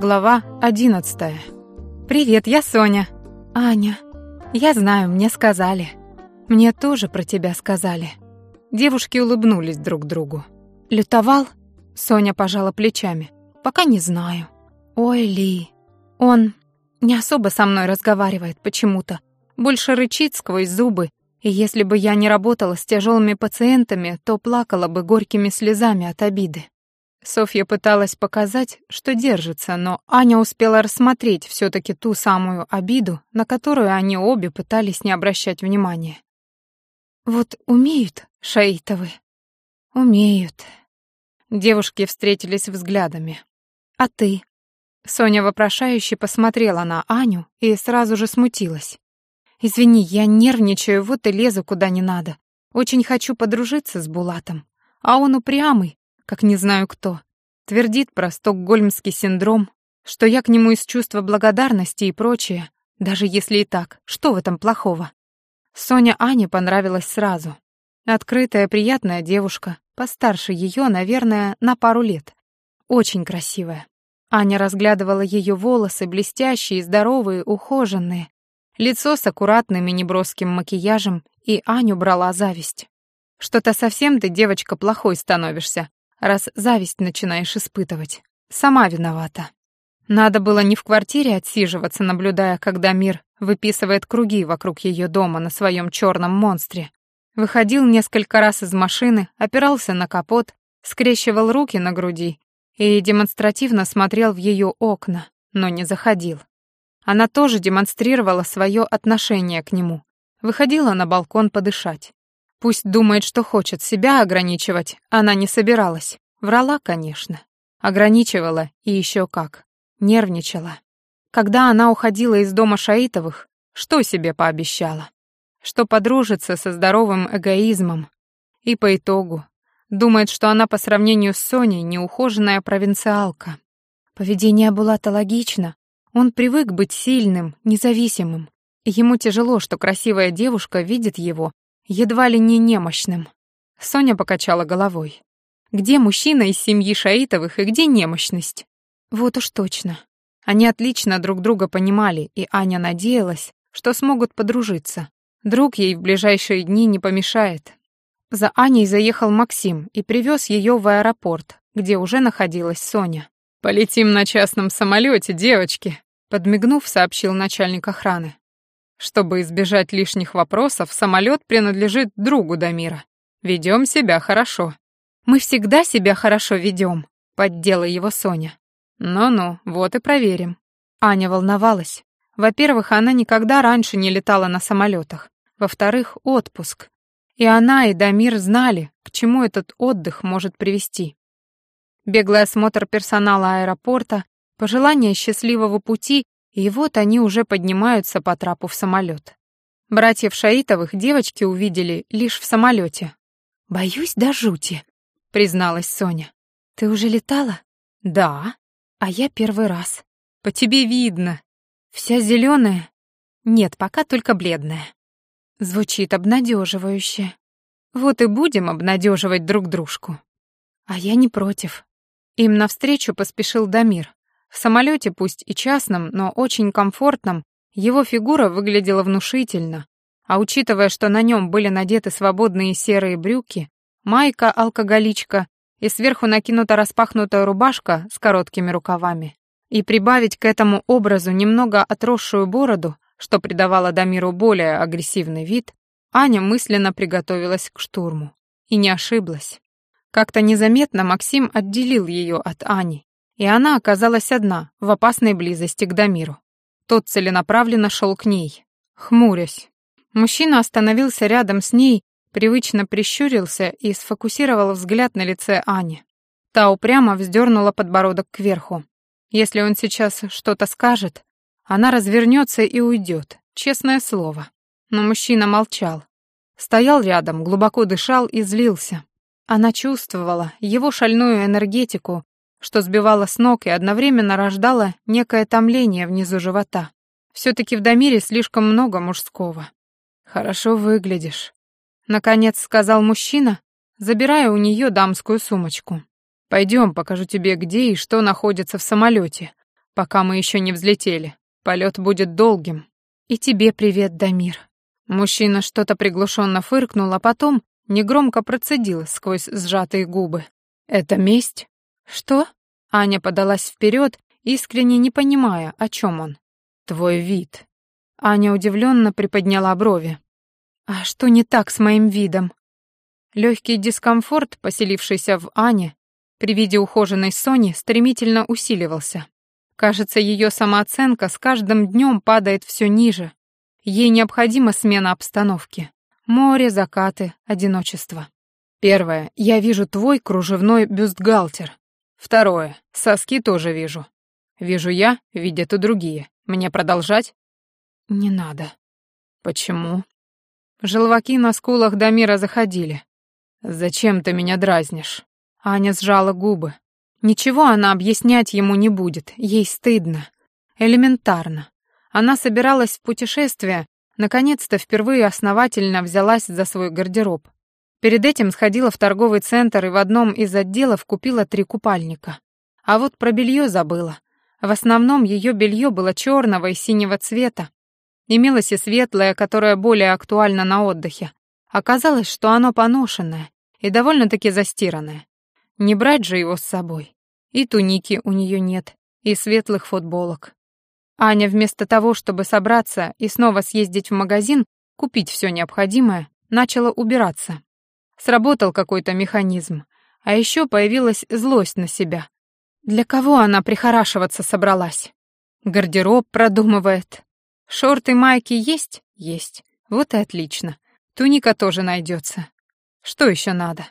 Глава одиннадцатая. «Привет, я Соня». «Аня». «Я знаю, мне сказали». «Мне тоже про тебя сказали». Девушки улыбнулись друг другу. «Лютовал?» Соня пожала плечами. «Пока не знаю». «Ой, Ли, он не особо со мной разговаривает почему-то. Больше рычит сквозь зубы, и если бы я не работала с тяжелыми пациентами, то плакала бы горькими слезами от обиды. Софья пыталась показать, что держится, но Аня успела рассмотреть все таки ту самую обиду, на которую они обе пытались не обращать внимания. «Вот умеют Шаитовы?» «Умеют». Девушки встретились взглядами. «А ты?» Соня вопрошающе посмотрела на Аню и сразу же смутилась. «Извини, я нервничаю, вот и лезу куда не надо. Очень хочу подружиться с Булатом. А он упрямый, как не знаю кто. Твердит про стокгольмский синдром, что я к нему из чувства благодарности и прочее. Даже если и так, что в этом плохого? Соня Ане понравилась сразу. Открытая, приятная девушка, постарше ее, наверное, на пару лет. Очень красивая. Аня разглядывала ее волосы, блестящие, здоровые, ухоженные, лицо с аккуратным и неброским макияжем, и Аню брала зависть. «Что-то совсем ты, девочка, плохой становишься», раз зависть начинаешь испытывать. Сама виновата. Надо было не в квартире отсиживаться, наблюдая, когда мир выписывает круги вокруг ее дома на своем черном монстре. Выходил несколько раз из машины, опирался на капот, скрещивал руки на груди и демонстративно смотрел в ее окна, но не заходил. Она тоже демонстрировала свое отношение к нему. Выходила на балкон подышать. Пусть думает, что хочет себя ограничивать, она не собиралась. Врала, конечно. Ограничивала и еще как. Нервничала. Когда она уходила из дома Шаитовых, что себе пообещала? Что подружится со здоровым эгоизмом. И по итогу думает, что она по сравнению с Соней неухоженная провинциалка. Поведение Булата логично. Он привык быть сильным, независимым. Ему тяжело, что красивая девушка видит его едва ли не немощным. Соня покачала головой. Где мужчина из семьи Шаитовых и где немощность? Вот уж точно. Они отлично друг друга понимали, и Аня надеялась, что смогут подружиться. Друг ей в ближайшие дни не помешает. За Аней заехал Максим и привез ее в аэропорт, где уже находилась Соня. «Полетим на частном самолете, девочки», — подмигнув, сообщил начальник охраны. Чтобы избежать лишних вопросов, самолет принадлежит другу Дамира. Ведем себя хорошо. Мы всегда себя хорошо ведем, поддела его Соня. Ну-ну, вот и проверим. Аня волновалась. Во-первых, она никогда раньше не летала на самолетах. Во-вторых, отпуск. И она, и Дамир знали, к чему этот отдых может привести. Беглый осмотр персонала аэропорта, пожелание счастливого пути и вот они уже поднимаются по трапу в самолет. Братьев Шаитовых девочки увидели лишь в самолете. «Боюсь до жути», — призналась Соня. «Ты уже летала?» «Да». «А я первый раз». «По тебе видно». «Вся зеленая?» «Нет, пока только бледная». Звучит обнадеживающе. Вот и будем обнадеживать друг дружку. А я не против. Им навстречу поспешил Дамир. В самолете, пусть и частном, но очень комфортном, его фигура выглядела внушительно, а учитывая, что на нем были надеты свободные серые брюки, майка-алкоголичка и сверху накинута распахнутая рубашка с короткими рукавами, и прибавить к этому образу немного отросшую бороду, что придавало Дамиру более агрессивный вид, Аня мысленно приготовилась к штурму. И не ошиблась. Как-то незаметно Максим отделил ее от Ани, и она оказалась одна, в опасной близости к Дамиру. Тот целенаправленно шел к ней, хмурясь. Мужчина остановился рядом с ней, привычно прищурился и сфокусировал взгляд на лице Ани. Та упрямо вздернула подбородок кверху. Если он сейчас что-то скажет, она развернется и уйдет, честное слово. Но мужчина молчал. Стоял рядом, глубоко дышал и злился. Она чувствовала его шальную энергетику, что сбивало с ног и одновременно рождало некое томление внизу живота. Все-таки в Дамире слишком много мужского. «Хорошо выглядишь», — наконец сказал мужчина, забирая у нее дамскую сумочку. «Пойдем, покажу тебе, где и что находится в самолете. пока мы еще не взлетели. Полет будет долгим. И тебе привет, Дамир. Мужчина что-то приглушенно фыркнул, а потом негромко процедил сквозь сжатые губы. Это месть? Что? Аня подалась вперед, искренне не понимая, о чем он. Твой вид. Аня удивленно приподняла брови. А что не так с моим видом? Легкий дискомфорт, поселившийся в Ане, при виде ухоженной Сони стремительно усиливался. Кажется, ее самооценка с каждым днем падает все ниже. Ей необходима смена обстановки. Море, закаты, одиночество. Первое. Я вижу твой кружевной бюстгальтер. Второе. Соски тоже вижу. Вижу я, видят и другие. Мне продолжать? Не надо. Почему? Желваки на скулах Дамира заходили. Зачем ты меня дразнишь? Аня сжала губы. Ничего она объяснять ему не будет, ей стыдно. Элементарно. Она собиралась в путешествие, наконец-то впервые основательно взялась за свой гардероб. Перед этим сходила в торговый центр и в одном из отделов купила три купальника. А вот про белье забыла. В основном ее белье было черного и синего цвета. Имелось и светлое, которое более актуально на отдыхе. Оказалось, что оно поношенное и довольно-таки застиранное. Не брать же его с собой. И туники у нее нет, и светлых футболок. Аня вместо того, чтобы собраться и снова съездить в магазин, купить все необходимое, начала убираться. Сработал какой-то механизм, а еще появилась злость на себя. Для кого она прихорашиваться собралась? Гардероб продумывает. Шорты, майки есть? Есть. Вот и отлично. Туника тоже найдется. Что еще надо?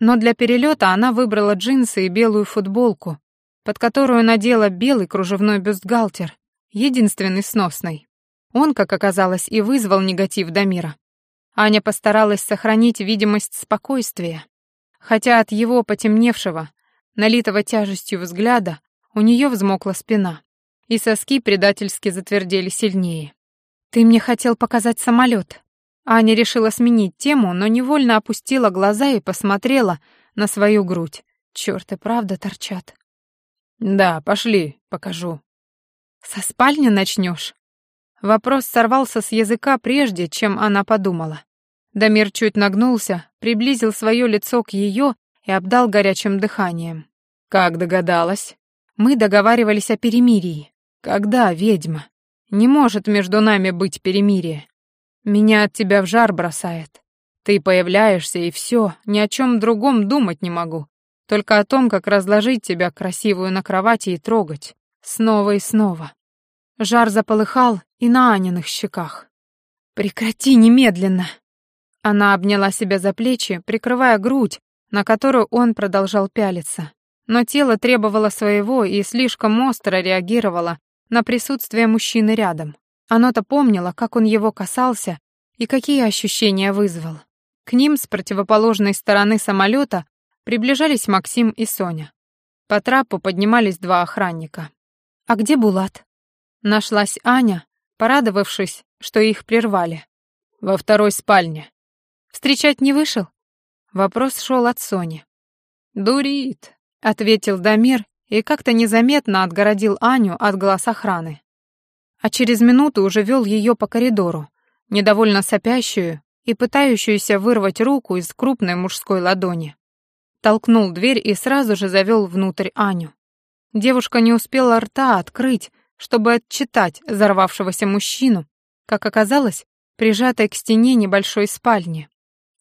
Но для перелета она выбрала джинсы и белую футболку, под которую надела белый кружевной бюстгальтер, единственный сносный. Он, как оказалось, и вызвал негатив Дамира. Аня постаралась сохранить видимость спокойствия, хотя от его потемневшего, налитого тяжестью взгляда, у нее взмокла спина, и соски предательски затвердели сильнее. «Ты мне хотел показать самолет», Аня решила сменить тему, но невольно опустила глаза и посмотрела на свою грудь. Чёрт, и правда торчат. «Да, пошли, покажу». «Со спальни начнёшь?» Вопрос сорвался с языка прежде, чем она подумала. Дамир чуть нагнулся, приблизил своё лицо к её и обдал горячим дыханием. «Как догадалась?» «Мы договаривались о перемирии». «Когда, ведьма? Не может между нами быть перемирия. Меня от тебя в жар бросает. Ты появляешься, и все, ни о чем другом думать не могу. Только о том, как разложить тебя красивую на кровати и трогать. Снова и снова. Жар заполыхал и на Аниных щеках. «Прекрати немедленно!» Она обняла себя за плечи, прикрывая грудь, на которую он продолжал пялиться. Но тело требовало своего и слишком остро реагировало на присутствие мужчины рядом. Оно-то помнило, как он его касался и какие ощущения вызвал. К ним с противоположной стороны самолета приближались Максим и Соня. По трапу поднимались два охранника. «А где Булат?» Нашлась Аня, порадовавшись, что их прервали. «Во второй спальне». «Встречать не вышел?» Вопрос шел от Сони. «Дурит», — ответил Дамир и как-то незаметно отгородил Аню от глаз охраны а через минуту уже вел ее по коридору, недовольно сопящую и пытающуюся вырвать руку из крупной мужской ладони. Толкнул дверь и сразу же завел внутрь Аню. Девушка не успела рта открыть, чтобы отчитать взорвавшегося мужчину, как оказалось, прижатой к стене небольшой спальни,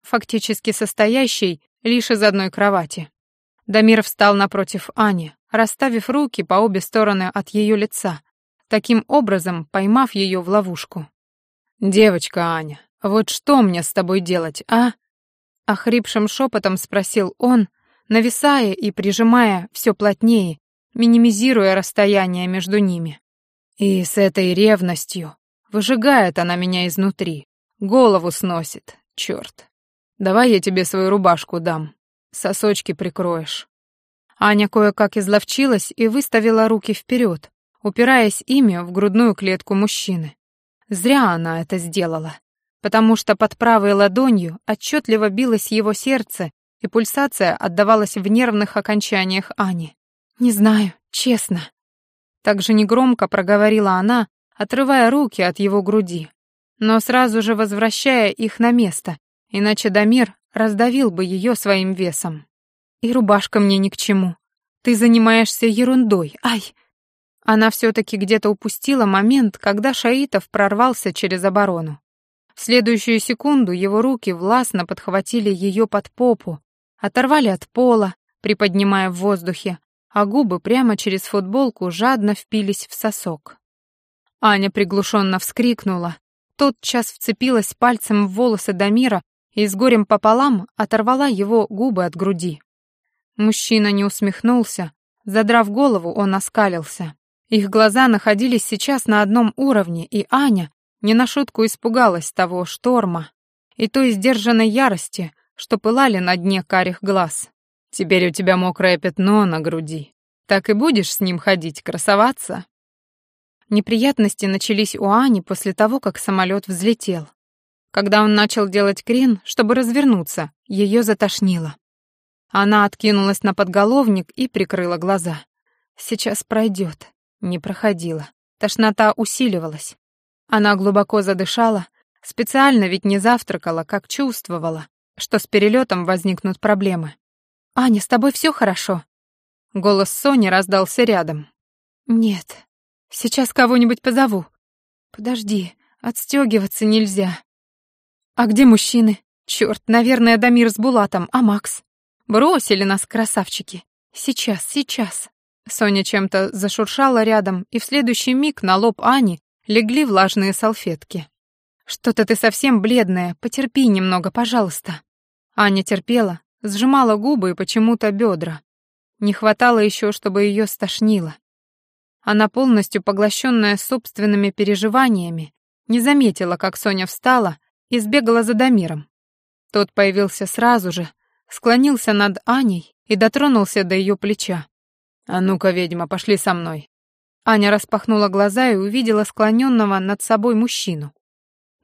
фактически состоящей лишь из одной кровати. Дамир встал напротив Ани, расставив руки по обе стороны от ее лица, таким образом поймав ее в ловушку. «Девочка Аня, вот что мне с тобой делать, а?» Охрипшим шепотом спросил он, нависая и прижимая все плотнее, минимизируя расстояние между ними. И с этой ревностью выжигает она меня изнутри, голову сносит, черт. Давай я тебе свою рубашку дам, сосочки прикроешь. Аня кое-как изловчилась и выставила руки вперед, упираясь ими в грудную клетку мужчины. Зря она это сделала, потому что под правой ладонью отчетливо билось его сердце, и пульсация отдавалась в нервных окончаниях Ани. «Не знаю, честно». Так же негромко проговорила она, отрывая руки от его груди, но сразу же возвращая их на место, иначе Дамир раздавил бы ее своим весом. И рубашка мне ни к чему. Ты занимаешься ерундой. Ай! Она все-таки где-то упустила момент, когда Шаитов прорвался через оборону. В следующую секунду его руки властно подхватили ее под попу, оторвали от пола, приподнимая в воздухе, а губы прямо через футболку жадно впились в сосок. Аня приглушенно вскрикнула, тотчас вцепилась пальцем в волосы Дамира и с горем пополам оторвала его губы от груди. Мужчина не усмехнулся, задрав голову, он оскалился. Их глаза находились сейчас на одном уровне, и Аня не на шутку испугалась того шторма и той сдержанной ярости, что пылали на дне карих глаз. «Теперь у тебя мокрое пятно на груди. Так и будешь с ним ходить, красоваться?» Неприятности начались у Ани после того, как самолет взлетел. Когда он начал делать крен, чтобы развернуться, ее затошнило. Она откинулась на подголовник и прикрыла глаза. Сейчас пройдет. Не проходила. Тошнота усиливалась. Она глубоко задышала, специально ведь не завтракала, как чувствовала, что с перелетом возникнут проблемы. «Аня, с тобой все хорошо?» Голос Сони раздался рядом. «Нет, сейчас кого-нибудь позову. Подожди, отстегиваться нельзя. А где мужчины? Черт, наверное, Дамир с Булатом, а Макс? Бросили нас красавчики. Сейчас, сейчас». Соня чем-то зашуршала рядом, и в следующий миг на лоб Ани легли влажные салфетки. «Что-то ты совсем бледная, потерпи немного, пожалуйста». Аня терпела, сжимала губы и почему-то бедра. Не хватало еще, чтобы ее стошнило. Она, полностью поглощенная собственными переживаниями, не заметила, как Соня встала и сбегала за Дамиром. Тот появился сразу же, склонился над Аней и дотронулся до ее плеча. «А ну-ка, ведьма, пошли со мной». Аня распахнула глаза и увидела склоненного над собой мужчину.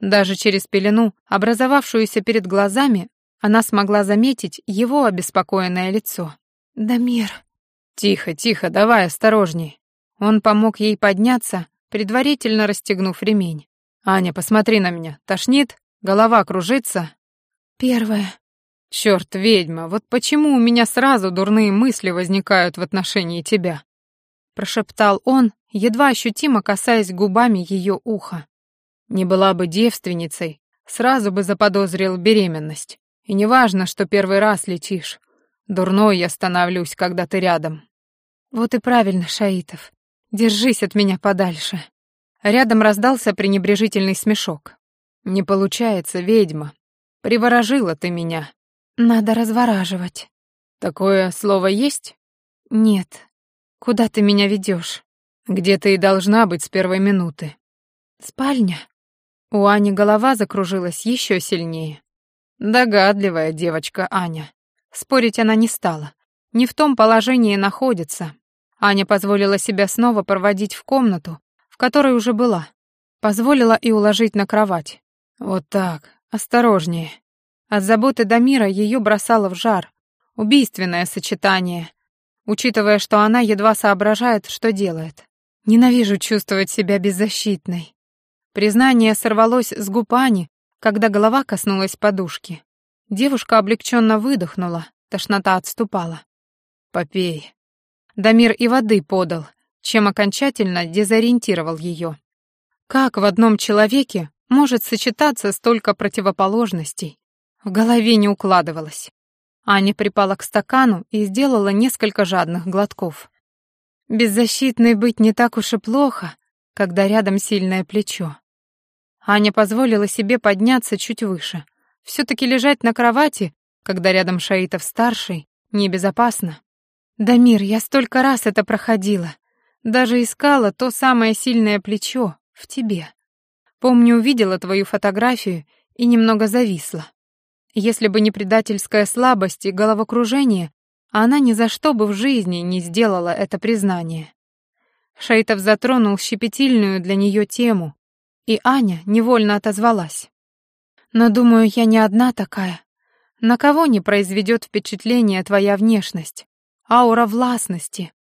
Даже через пелену, образовавшуюся перед глазами, она смогла заметить его обеспокоенное лицо. «Дамир...» «Тихо, тихо, давай осторожней». Он помог ей подняться, предварительно расстегнув ремень. «Аня, посмотри на меня. Тошнит? Голова кружится?» «Первое». «Чёрт, ведьма, вот почему у меня сразу дурные мысли возникают в отношении тебя?» Прошептал он, едва ощутимо касаясь губами ее уха. «Не была бы девственницей, сразу бы заподозрил беременность. И не важно, что первый раз летишь. Дурной я становлюсь, когда ты рядом. Вот и правильно, Шаитов. Держись от меня подальше. Рядом раздался пренебрежительный смешок. Не получается, ведьма. Приворожила ты меня. Надо развораживать. Такое слово есть? Нет. Куда ты меня ведешь? Где ты и должна быть с первой минуты. Спальня. У Ани голова закружилась еще сильнее. Догадливая девочка Аня. Спорить она не стала. Не в том положении находится. Аня позволила себя снова проводить в комнату, в которой уже была. Позволила и уложить на кровать. Вот так, осторожнее. От заботы Дамира ее бросало в жар. Убийственное сочетание, учитывая, что она едва соображает, что делает. Ненавижу чувствовать себя беззащитной. Признание сорвалось с губ Ани, когда голова коснулась подушки. Девушка облегченно выдохнула, тошнота отступала. «Попей». Дамир и воды подал, чем окончательно дезориентировал ее. Как в одном человеке может сочетаться столько противоположностей? В голове не укладывалось. Аня припала к стакану и сделала несколько жадных глотков. Беззащитной быть не так уж и плохо, когда рядом сильное плечо. Аня позволила себе подняться чуть выше. все таки лежать на кровати, когда рядом Шаитов-старший, небезопасно. «Дамир, я столько раз это проходила. Даже искала то самое сильное плечо в тебе. Помню, увидела твою фотографию и немного зависла. Если бы не предательская слабость и головокружение, она ни за что бы в жизни не сделала это признание. Шаитов затронул щепетильную для нее тему, и Аня невольно отозвалась. «Но, думаю, я не одна такая. На кого не произведет впечатление твоя внешность, аура властности,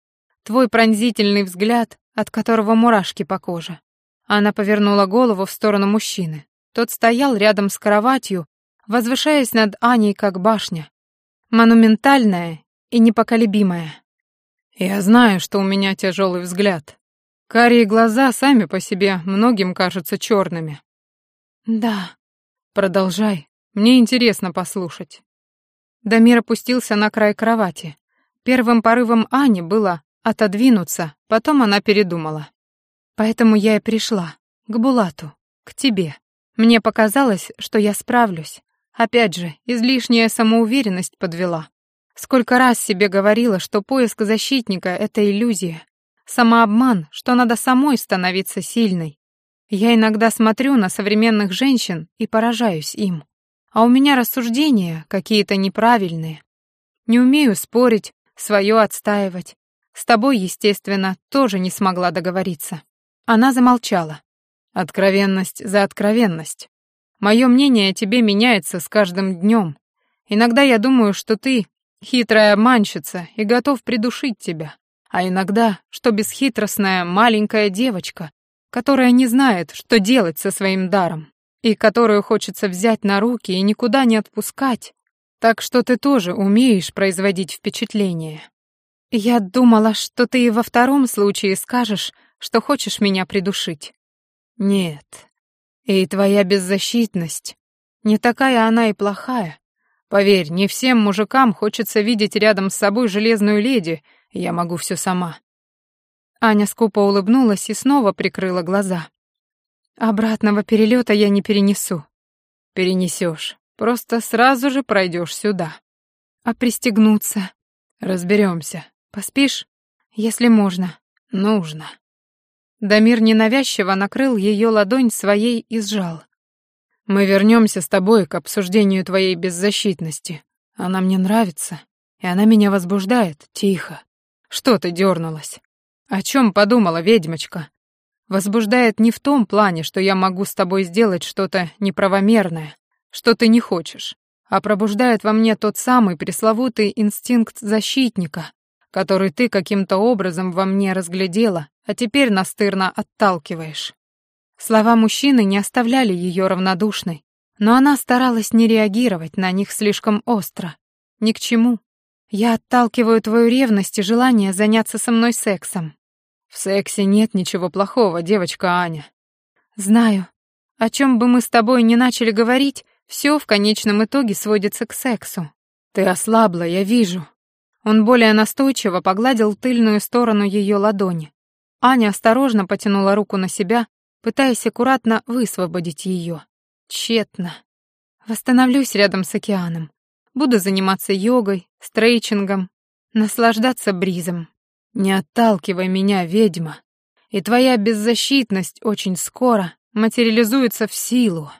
твой пронзительный взгляд, от которого мурашки по коже. Она повернула голову в сторону мужчины. Тот стоял рядом с кроватью, возвышаясь над Аней как башня. Монументальная и непоколебимая. Я знаю, что у меня тяжелый взгляд. Карие глаза сами по себе многим кажутся черными. Да. Продолжай. Мне интересно послушать. Дамир опустился на край кровати. Первым порывом Ани было отодвинуться, потом она передумала. Поэтому я и пришла. К Булату. К тебе. Мне показалось, что я справлюсь. Опять же, излишняя самоуверенность подвела. Сколько раз себе говорила, что поиск защитника — это иллюзия. Самообман, что надо самой становиться сильной. Я иногда смотрю на современных женщин и поражаюсь им. А у меня рассуждения какие-то неправильные. Не умею спорить, свое отстаивать. С тобой, естественно, тоже не смогла договориться. Она замолчала. Откровенность за откровенность. Мое мнение о тебе меняется с каждым днем. Иногда я думаю, что ты хитрая обманщица и готов придушить тебя. А иногда, что бесхитростная маленькая девочка, которая не знает, что делать со своим даром, и которую хочется взять на руки и никуда не отпускать. Так что ты тоже умеешь производить впечатление. Я думала, что ты и во втором случае скажешь, что хочешь меня придушить. Нет, и твоя беззащитность. Не такая она и плохая. Поверь, не всем мужикам хочется видеть рядом с собой железную леди, я могу все сама. Аня скупо улыбнулась и снова прикрыла глаза. Обратного перелета я не перенесу. Перенесешь. Просто сразу же пройдешь сюда. А пристегнуться? Разберемся. Поспишь? Если можно. Нужно. Дамир ненавязчиво накрыл ее ладонь своей и сжал. «Мы вернемся с тобой к обсуждению твоей беззащитности. Она мне нравится, и она меня возбуждает. Тихо. Что ты дернулась? О чем подумала ведьмочка? Возбуждает не в том плане, что я могу с тобой сделать что-то неправомерное, что ты не хочешь, а пробуждает во мне тот самый пресловутый инстинкт защитника, который ты каким-то образом во мне разглядела а теперь настырно отталкиваешь». Слова мужчины не оставляли ее равнодушной, но она старалась не реагировать на них слишком остро. Ни к чему. Я отталкиваю твою ревность и желание заняться со мной сексом. В сексе нет ничего плохого, девочка Аня. Знаю. О чем бы мы с тобой не начали говорить, все в конечном итоге сводится к сексу. Ты ослабла, я вижу. Он более настойчиво погладил тыльную сторону ее ладони, Аня осторожно потянула руку на себя, пытаясь аккуратно высвободить ее. Тщетно. Восстановлюсь рядом с океаном. Буду заниматься йогой, стрейчингом, наслаждаться бризом. Не отталкивай меня, ведьма. И твоя беззащитность очень скоро материализуется в силу.